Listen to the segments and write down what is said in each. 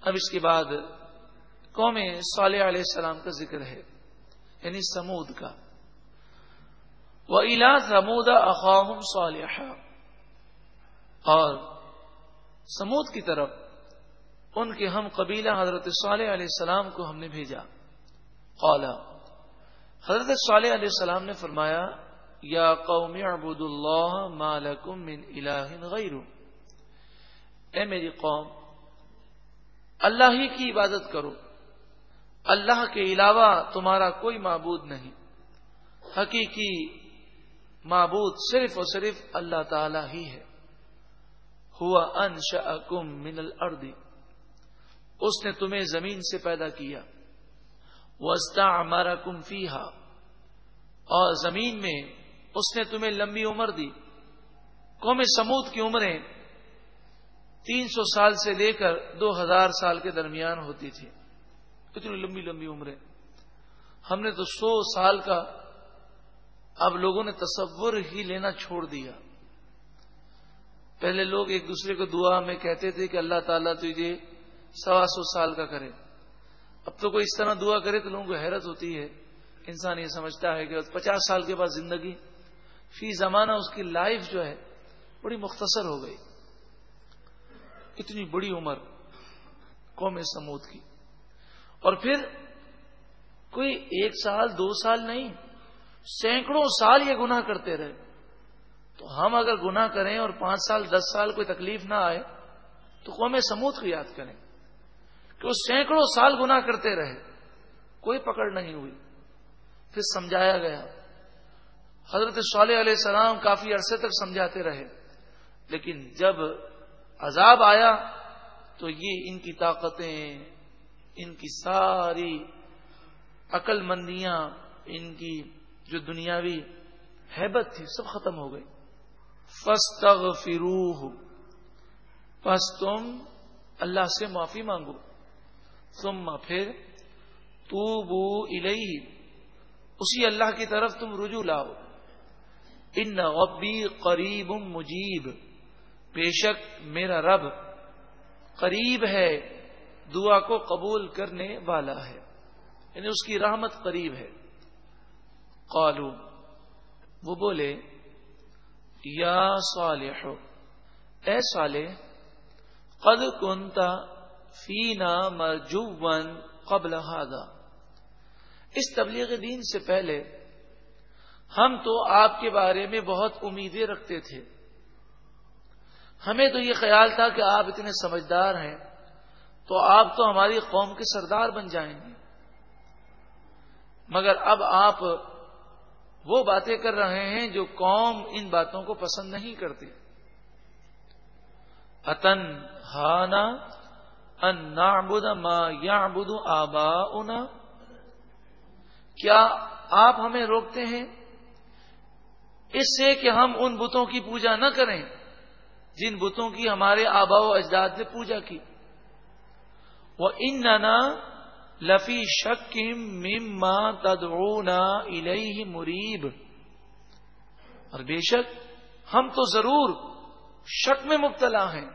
اب اس کے بعد قوم صالح علیہ السلام کا ذکر ہے یعنی سمود کا۔ وہ الا سمود اخواہم صالح اور سمود کی طرف ان کے ہم قبیلہ حضرت صالح علیہ السلام کو ہم نے بھیجا۔ قالا حضرت صالح علیہ السلام نے فرمایا، یا قوم عبد اللہ مالکم من الہ غیر اے میری قوم اللہ ہی کی عبادت کرو۔ اللہ کے علاوہ تمہارا کوئی معبود نہیں۔ حقیقی معبود صرف اور صرف اللہ تعالی ہی ہے۔ ہوا انشأکم من الارض۔ اس نے تمہیں زمین سے پیدا کیا۔ وسطا ہمارا کم اور زمین میں اس نے تمہیں لمبی عمر دی۔ قوم سمود کی عمریں تین سو سال سے لے کر دو ہزار سال کے درمیان ہوتی تھی۔ اتنی لمبی لمبی عمریں۔ ہم نے تو سو سال کا اب لوگوں نے تصور ہی لینا چھوڑ دیا۔ پہلے لوگ ایک دوسرے کو دعا میں کہتے تھے کہ اللہ تعالیٰ تجھے سوا سو سال کا کرے۔ اب تو کوئی اس طرح دعا کرے تو لوگوں کو حیرت ہوتی ہے۔ انسان یہ سمجھتا ہے کہ پچاس سال کے بعد زندگی، فی زمانہ اس کی لائف جو ہے، بڑی مختصر ہو گئی۔ اتنی بڑی عمر قوم سمود کی۔ اور پھر کوئی ایک سال، دو سال نہیں، سینکڑوں سال یہ گناہ کرتے رہے۔ تو ہم اگر گناہ کریں اور پانچ سال، دس سال کوئی تکلیف نہ آئے، تو قوم سمود کو یاد کریں کہ وہ سینکڑوں سال گناہ کرتے رہے۔ کوئی پکڑ نہیں ہوئی۔ پھر سمجھایا گیا۔ حضرت صالح علیہ السلام کافی عرصے تک سمجھاتے رہے، لیکن جب عذاب آیا تو یہ ان کی طاقتیں، ان کی ساری عقل مندیاں ان کی جو دنیاوی حیبت تھی، سب ختم ہو گئی۔ فستغ فروح پس تم اللہ سے معافی مانگو۔ ثم پھر تو بو اسی اللہ کی طرف تم رجوع لاؤ۔ ان غبی قریب مجیب۔ بے شک میرا رب قریب ہے، دعا کو قبول کرنے والا ہے۔ یعنی اس کی رحمت قریب ہے۔ قالو، وہ بولے، یا صالح، اے صالح، قد کنتا فینا مرجوبن قبل هذا اس تبلیغ دین سے پہلے ہم تو آپ کے بارے میں بہت امیدیں رکھتے تھے۔ ہمیں تو یہ خیال تھا کہ آپ اتنے سمجھدار ہیں تو آپ تو ہماری قوم کے سردار بن جائیں گے۔ مگر اب آپ وہ باتیں کر رہے ہیں جو قوم ان باتوں کو پسند نہیں کرتی۔ اتن ہانا ان نعبد ما یعبد آباؤنا۔ کیا آپ ہمیں روکتے ہیں؟ اس سے کہ ہم ان بتوں کی پوجا نہ کریں۔ جن بتوں کی ہمارے آبا و اجداد نے پوجا کی۔ وہ ان لفی شکم مما تدعونا الیہ مریب اور بے شک ہم تو ضرور شک میں مبتلا ہیں۔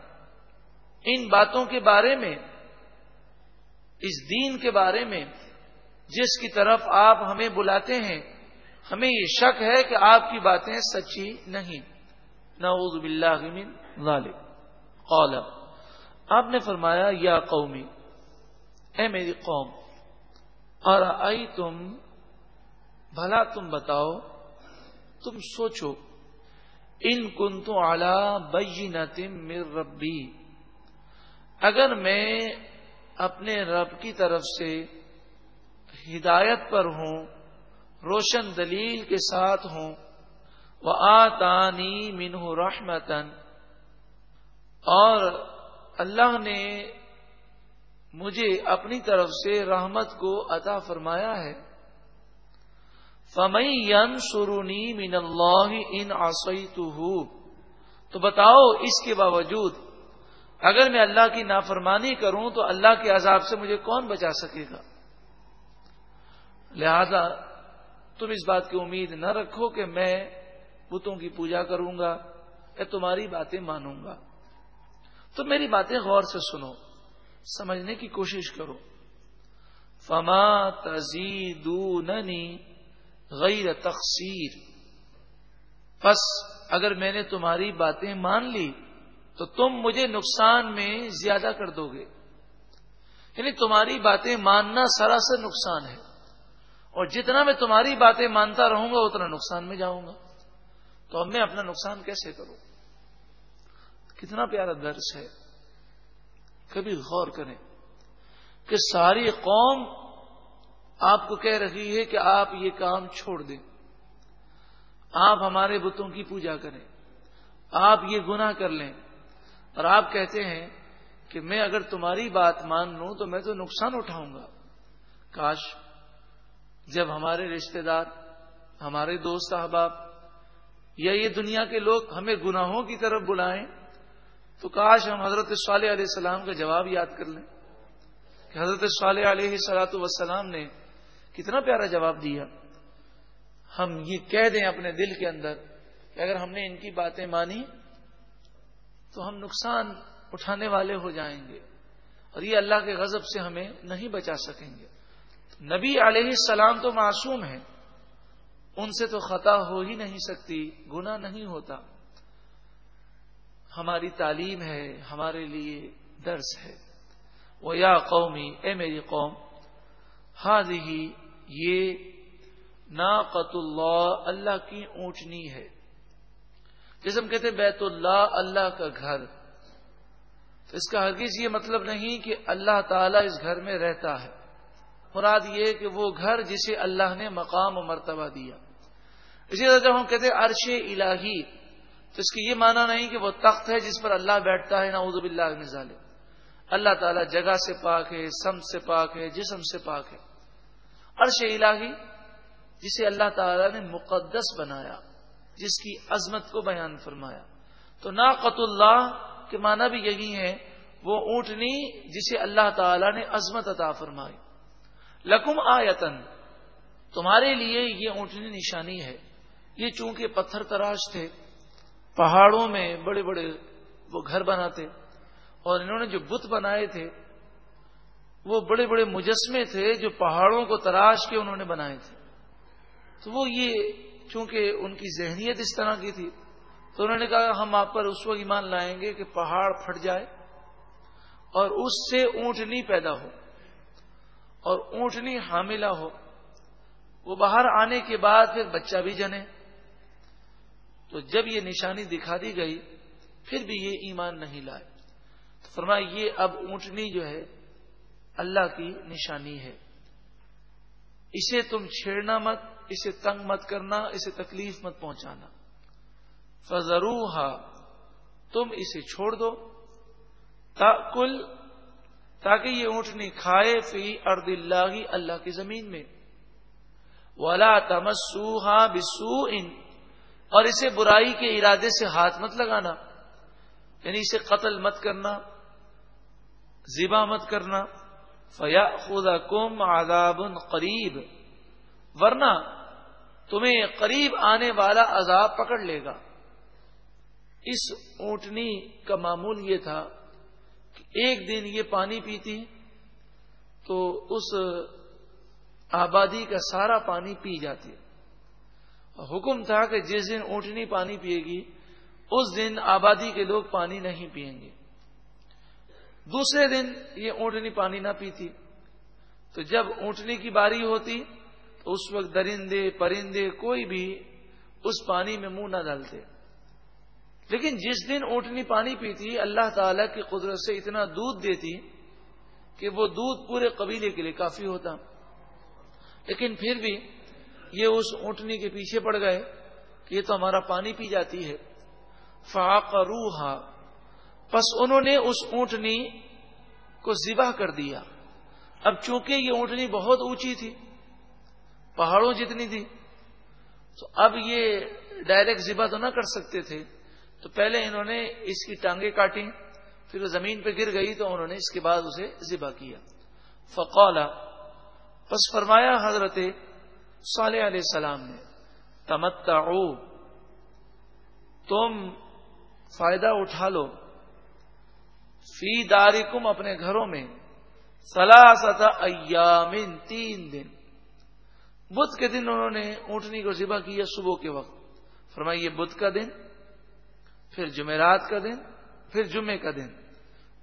ان باتوں کے بارے میں، اس دین کے بارے میں، جس کی طرف آپ ہمیں بلاتے ہیں، ہمیں یہ شک ہے کہ آپ کی باتیں سچی نہیں۔ نعوذ باللہ من ذالک۔ قال، آپ نے فرمایا، یا قومی، اے میری قوم اور آئی تم بھلا تم بتاؤ، تم سوچو، ان کن تو اعلی مر ربی، اگر میں اپنے رب کی طرف سے ہدایت پر ہوں، روشن دلیل کے ساتھ ہوں وہ آتانی منہ رحمتن اور اللہ نے مجھے اپنی طرف سے رحمت کو عطا فرمایا ہے۔ فمئی سرونی من اللہ ان آسوئی تو بتاؤ اس کے باوجود اگر میں اللہ کی نافرمانی کروں تو اللہ کے عذاب سے مجھے کون بچا سکے گا؟ لہذا تم اس بات کی امید نہ رکھو کہ میں بتوں کی پوجا کروں گا، یا تمہاری باتیں مانوں گا۔ تو میری باتیں غور سے سنو، سمجھنے کی کوشش کرو۔ فما تزیدوننی غیر تقصیر پس اگر میں نے تمہاری باتیں مان لی، تو تم مجھے نقصان میں زیادہ کر دو گے۔ یعنی تمہاری باتیں ماننا سراسر نقصان ہے۔ اور جتنا میں تمہاری باتیں مانتا رہوں گا، اتنا نقصان میں جاؤں گا۔ تو اب میں اپنا نقصان کیسے کروں؟ کتنا پیارا درس ہے۔ کبھی غور کریں کہ ساری قوم آپ کو کہہ رہی ہے کہ آپ یہ کام چھوڑ دیں۔ آپ ہمارے بتوں کی پوجا کریں۔ آپ یہ گناہ کر لیں۔ اور آپ کہتے ہیں کہ میں اگر تمہاری بات مان لوں تو میں تو نقصان اٹھاؤں گا۔ کاش جب ہمارے رشتہ دار، ہمارے دوست احباب یا یہ دنیا کے لوگ ہمیں گناہوں کی طرف بلائیں تو کاش ہم حضرت صالح علیہ السلام کا جواب یاد کر لیں کہ حضرت صالح علیہ سلاۃ وسلام نے کتنا پیارا جواب دیا۔ ہم یہ کہہ دیں اپنے دل کے اندر کہ اگر ہم نے ان کی باتیں مانی تو ہم نقصان اٹھانے والے ہو جائیں گے اور یہ اللہ کے غضب سے ہمیں نہیں بچا سکیں گے۔ نبی علیہ السلام تو معصوم ہیں۔ ان سے تو خطا ہو ہی نہیں سکتی گنا نہیں ہوتا۔ ہماری تعلیم ہے، ہمارے لیے درس ہے۔ وہ یا قومی اے میری قوم ہاد ہی یہ ناقت اللہ اللہ کی اونچنی ہے۔ جیسے ہم کہتے بیت اللہ اللہ کا گھر۔ تو اس کا ہرگز یہ مطلب نہیں کہ اللہ تعالیٰ اس گھر میں رہتا ہے۔ مراد یہ کہ وہ گھر جسے اللہ نے مقام و مرتبہ دیا۔ اسی طرح جب ہم کہتے ہیں عرش الہی، تو اس کی یہ معنی نہیں کہ وہ تخت ہے جس پر اللہ بیٹھتا ہے، نعوذ باللہ نظال اللہ تعالیٰ جگہ سے پاک ہے، سم سے پاک ہے، جسم سے پاک ہے۔ عرش الہی، جسے اللہ تعالیٰ نے مقدس بنایا، جس کی عظمت کو بیان فرمایا۔ تو ناقت اللہ کے معنی بھی یہی ہے وہ اونٹنی جسے اللہ تعالی نے عظمت عطا فرمائی۔ لکم آیتن تمہارے لیے یہ اونٹنی نشانی ہے۔ یہ چونکہ پتھر تراش تھے، پہاڑوں میں بڑے بڑے وہ گھر بناتے اور انہوں نے جو بت بنائے تھے، وہ بڑے بڑے مجسمے تھے جو پہاڑوں کو تراش کے انہوں نے بنائے تھے۔ تو وہ یہ چونکہ ان کی ذہنیت اس طرح کی تھی، تو انہوں نے کہا ہم آپ پر اس وقت ایمان لائیں گے کہ پہاڑ پھٹ جائے اور اس سے اونٹنی پیدا ہو اور اونٹنی حاملہ ہو۔ وہ باہر آنے کے بعد پھر بچہ بھی جنے۔ تو جب یہ نشانی دکھا دی گئی، پھر بھی یہ ایمان نہیں لائے۔ تو فرمایا، یہ اب اونٹنی جو ہے، اللہ کی نشانی ہے۔ اسے تم چھیڑنا مت، اسے تنگ مت کرنا، اسے تکلیف مت پہنچانا۔ فضرو تم اسے چھوڑ دو۔ کل تاکہ یہ اونٹنی کھائے فی ارد اللہ اللہ کی زمین میں۔ ولا تمسوہا بسو ان اور اسے برائی کے ارادے سے ہاتھ مت لگانا یعنی اسے قتل مت کرنا زبا مت کرنا فیا خدا کم آداب قریب ورنہ تمہیں قریب آنے والا عذاب پکڑ لے گا۔ اس اونٹنی کا معمول یہ تھا کہ ایک دن یہ پانی پیتی، تو اس آبادی کا سارا پانی پی جاتی۔ حکم تھا کہ جس دن اونٹنی پانی پیے گی، اس دن آبادی کے لوگ پانی نہیں پئیں گے۔ دوسرے دن یہ اونٹنی پانی نہ پیتی۔ تو جب اونٹنی کی باری ہوتی، تو اس وقت درندے، پرندے کوئی بھی اس پانی میں منہ نہ ڈالتے۔ لیکن جس دن اونٹنی پانی پیتی، اللہ تعالی کی قدرت سے اتنا دودھ دیتی کہ وہ دودھ پورے قبیلے کے لیے کافی ہوتا۔ لیکن پھر بھی یہ اس اونٹنی کے پیچھے پڑ گئے کہ یہ تو ہمارا پانی پی جاتی ہے۔ فاق روحا پس انہوں نے اس اونٹنی کو ذبح کر دیا۔ اب چونکہ یہ اونٹنی بہت اونچی تھی، پہاڑوں جتنی تھی، تو اب یہ ڈائریکٹ ذبح تو نہ کر سکتے تھے۔ تو پہلے انہوں نے اس کی ٹانگیں کاٹی پھر وہ زمین پہ گر گئی تو انہوں نے اس کے بعد اسے ذبح کیا۔ فقولا پس فرمایا حضرت صالح علیہ السلام نے، تمتعو، تم فائدہ اٹھا لو، فی دارکم اپنے گھروں میں سلاست ایامن تین دن۔ بدھ کے دن انہوں نے اونٹنی کو ذبح کیا صبح کے وقت۔ فرمائیے بدھ کا دن، پھر جمعرات کا دن، پھر جمعے کا دن۔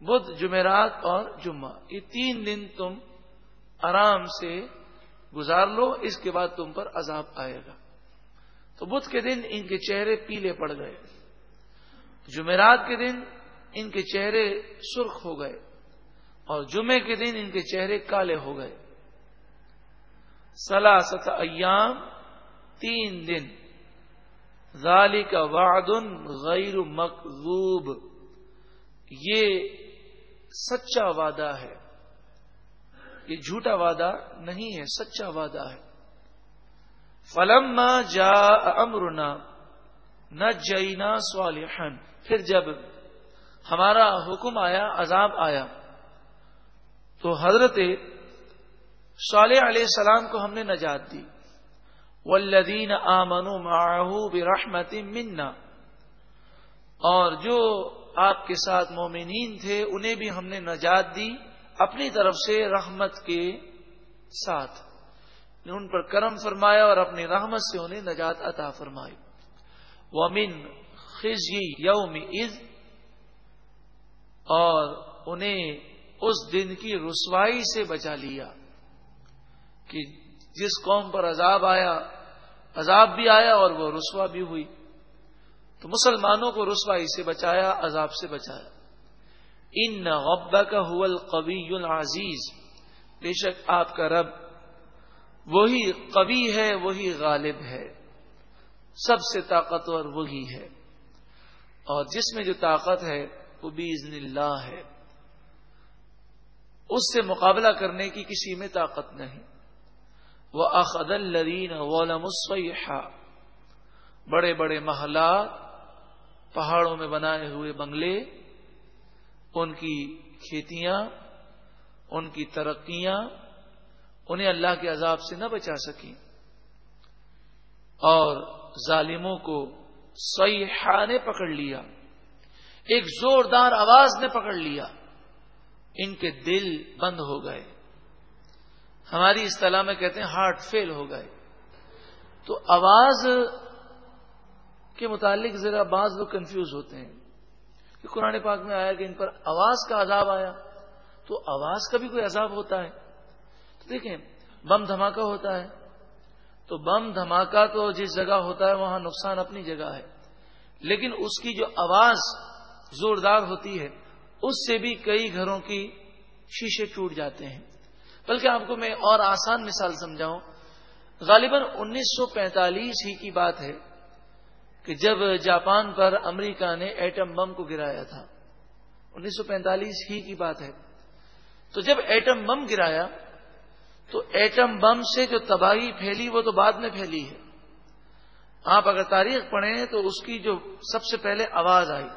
بدھ جمعرات اور جمعہ، یہ تین دن تم آرام سے گزار لو، اس کے بعد تم پر عذاب آئے گا۔ تو بدھ کے دن ان کے چہرے پیلے پڑ گئے۔ جمعرات کے دن ان کے چہرے سرخ ہو گئے۔ اور جمعے کے دن ان کے چہرے کالے ہو گئے۔ سلاست ایام، تین دن۔ ذالک کا وعد غیر مکذوب۔ یہ سچا وعدہ ہے۔ یہ جھوٹا وعدہ نہیں ہے، سچا وعدہ ہے۔ فلم جا امرنا نہ جینا صالحن پھر جب ہمارا حکم آیا، عذاب آیا، تو حضرت صالح علیہ السلام کو ہم نے نجات دی۔ والذین آمنوا معه برحمت منا۔ اور جو آپ کے ساتھ مومنین تھے، انہیں بھی ہم نے نجات دی۔ اپنی طرف سے رحمت کے ساتھ ان پر کرم فرمایا اور اپنی رحمت سے انہیں نجات عطا فرمائی۔ ومن خزی یوم از اور انہیں اس دن کی رسوائی سے بچا لیا کہ جس قوم پر عذاب آیا، عذاب بھی آیا اور وہ رسوا بھی ہوئی۔ تو مسلمانوں کو رسوائی سے بچایا، عذاب سے بچایا۔ ان غبا کا حول قبی العزیز بے شک آپ کا رب وہی قبی ہے، وہی غالب ہے۔ سب سے طاقتور وہی ہے۔ اور جس میں جو طاقت ہے، وہ بھی ازن اللہ ہے۔ اس سے مقابلہ کرنے کی کسی میں طاقت نہیں۔ وہ اخد الرین و بڑے بڑے محلات، پہاڑوں میں بنائے ہوئے بنگلے۔ ان کی کھیتیاں، ان کی ترقیاں، انہیں اللہ کے عذاب سے نہ بچا سکیں۔ اور ظالموں کو سیاح نے پکڑ لیا، ایک زوردار آواز نے پکڑ لیا، ان کے دل بند ہو گئے۔ ہماری اصطلاح میں کہتے ہیں ہارٹ فیل ہو گئے۔ تو آواز کے متعلق ذرا بعض لوگ کنفیوز ہوتے ہیں۔ کہ قرآن پاک میں آیا کہ ان پر آواز کا عذاب آیا، تو آواز کا بھی کوئی عذاب ہوتا ہے؟ تو دیکھیں، بم دھماکہ ہوتا ہے۔ تو بم دھماکہ تو جس جگہ ہوتا ہے، وہاں نقصان اپنی جگہ ہے۔ لیکن اس کی جو آواز زوردار ہوتی ہے، اس سے بھی کئی گھروں کی شیشے ٹوٹ جاتے ہیں۔ بلکہ آپ کو میں اور آسان مثال سمجھاؤں، غالباً انیس سو پینتالیس ہی کی بات ہے۔ کہ جب جاپان پر امریکہ نے ایٹم بم کو گرایا تھا، انیس سو پینتالیس ہی کی بات ہے۔ تو جب ایٹم بم گرایا، تو ایٹم بم سے جو تباہی پھیلی، وہ تو بعد میں پھیلی ہے۔ آپ اگر تاریخ پڑھیں تو اس کی جو سب سے پہلے آواز آئی،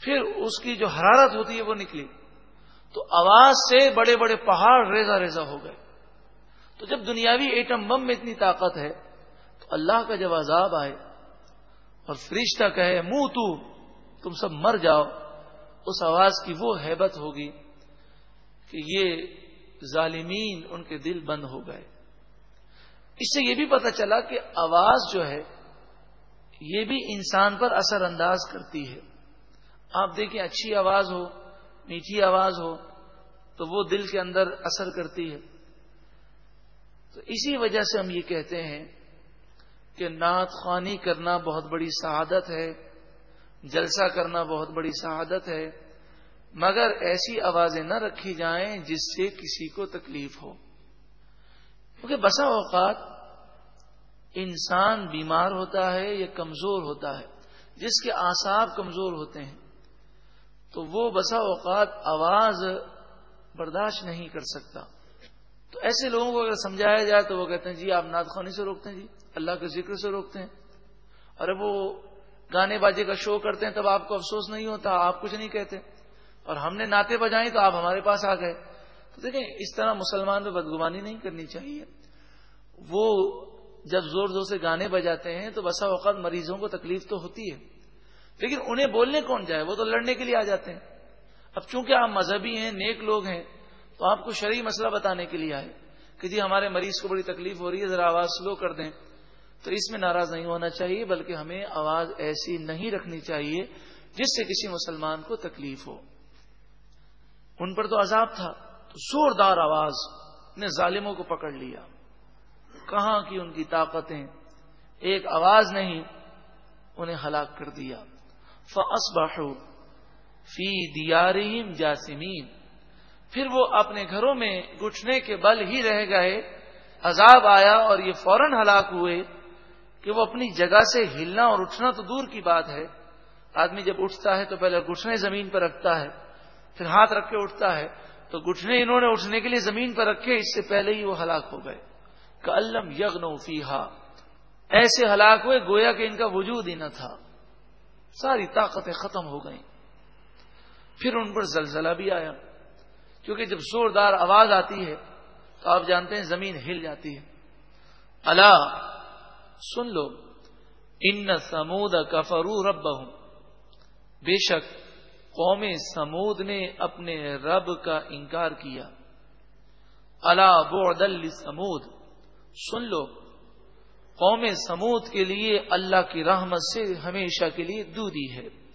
پھر اس کی جو حرارت ہوتی ہے، وہ نکلی۔ تو آواز سے بڑے بڑے پہاڑ ریزا ریزا ہو گئے۔ تو جب دنیاوی ایٹم بم میں اتنی طاقت ہے، تو اللہ کا جب عذاب آئے اور فرشتہ کہے منہ تو، تم سب مر جاؤ. اس آواز کی وہ ہیبت ہوگی کہ یہ ظالمین ان کے دل بند ہو گئے۔ اس سے یہ بھی پتا چلا کہ آواز جو ہے، یہ بھی انسان پر اثر انداز کرتی ہے۔ آپ دیکھیں، اچھی آواز ہو، میٹھی آواز ہو، تو وہ دل کے اندر اثر کرتی ہے۔ تو اسی وجہ سے ہم یہ کہتے ہیں کہ نعت خوانی کرنا بہت بڑی سعادت ہے، جلسہ کرنا بہت بڑی سعادت ہے، مگر ایسی آوازیں نہ رکھی جائیں جس سے کسی کو تکلیف ہو۔ کیونکہ بسا اوقات انسان بیمار ہوتا ہے یا کمزور ہوتا ہے، جس کے آساب کمزور ہوتے ہیں، تو وہ بسا اوقات آواز برداشت نہیں کر سکتا۔ تو ایسے لوگوں کو اگر سمجھایا جائے تو وہ کہتے ہیں جی آپ نادخانی سے روکتے ہیں جی اللہ کے ذکر سے روکتے ہیں۔ اور وہ گانے بازی کا شو کرتے ہیں تب آپ کو افسوس نہیں ہوتا، آپ کچھ نہیں کہتے۔ اور ہم نے ناطے بجائیں تو آپ ہمارے پاس آ گئے۔ تو دیکھیں، اس طرح مسلمان پہ بدگمانی نہیں کرنی چاہیے۔ وہ جب زور زور سے گانے بجاتے ہیں تو بسا اوقات مریضوں کو تکلیف تو ہوتی ہے۔ لیکن انہیں بولنے کون جائے؟ وہ تو لڑنے کے لیے آ جاتے ہیں۔ اب چونکہ آپ مذہبی ہیں، نیک لوگ ہیں تو آپ کو شرعی مسئلہ بتانے کے لیے آئے کہ جی ہمارے مریض کو بڑی تکلیف ہو رہی ہے، ذرا آواز سلو کر دیں۔ تو اس میں ناراض نہیں ہونا چاہیے، بلکہ ہمیں آواز ایسی نہیں رکھنی چاہیے جس سے کسی مسلمان کو تکلیف ہو۔ ان پر تو عذاب تھا، تو زوردار آواز نے ظالموں کو پکڑ لیا۔ کہاں کی ان کی طاقتیں؟ ایک آواز نہیں، انہیں ہلاک کر دیا۔ فس باشو فی دیاریم جاسمین پھر وہ اپنے گھروں میں گٹھنے کے بل ہی رہ گئے، عذاب آیا اور یہ فوراً ہلاک ہوئے کہ وہ اپنی جگہ سے ہلنا اور اٹھنا تو دور کی بات ہے۔ آدمی جب اٹھتا ہے تو پہلے گٹھنے زمین پر رکھتا ہے، پھر ہاتھ رکھ کے اٹھتا ہے۔ تو گٹھنے انہوں نے اٹھنے کے لیے زمین پر رکھے، اس سے پہلے ہی وہ ہلاک ہو گئے۔ کلم یغن فیحا ایسے ہلاک ہوئے گویا کہ ان کا وجود ہی نہ تھا۔ ساری طاقتیں ختم ہو گئیں۔ پھر ان پر زلزلہ بھی آیا۔ کیونکہ جب زوردار آواز آتی ہے تو آپ جانتے ہیں زمین ہل جاتی ہے۔ اللہ سن لو، ان سمود کفرو رب بے شک، قوم سمود نے اپنے رب کا انکار کیا۔ اللہ بو سمود سن لو، قوم سمود کے لیے اللہ کی رحمت سے ہمیشہ کے لیے دودی ہے۔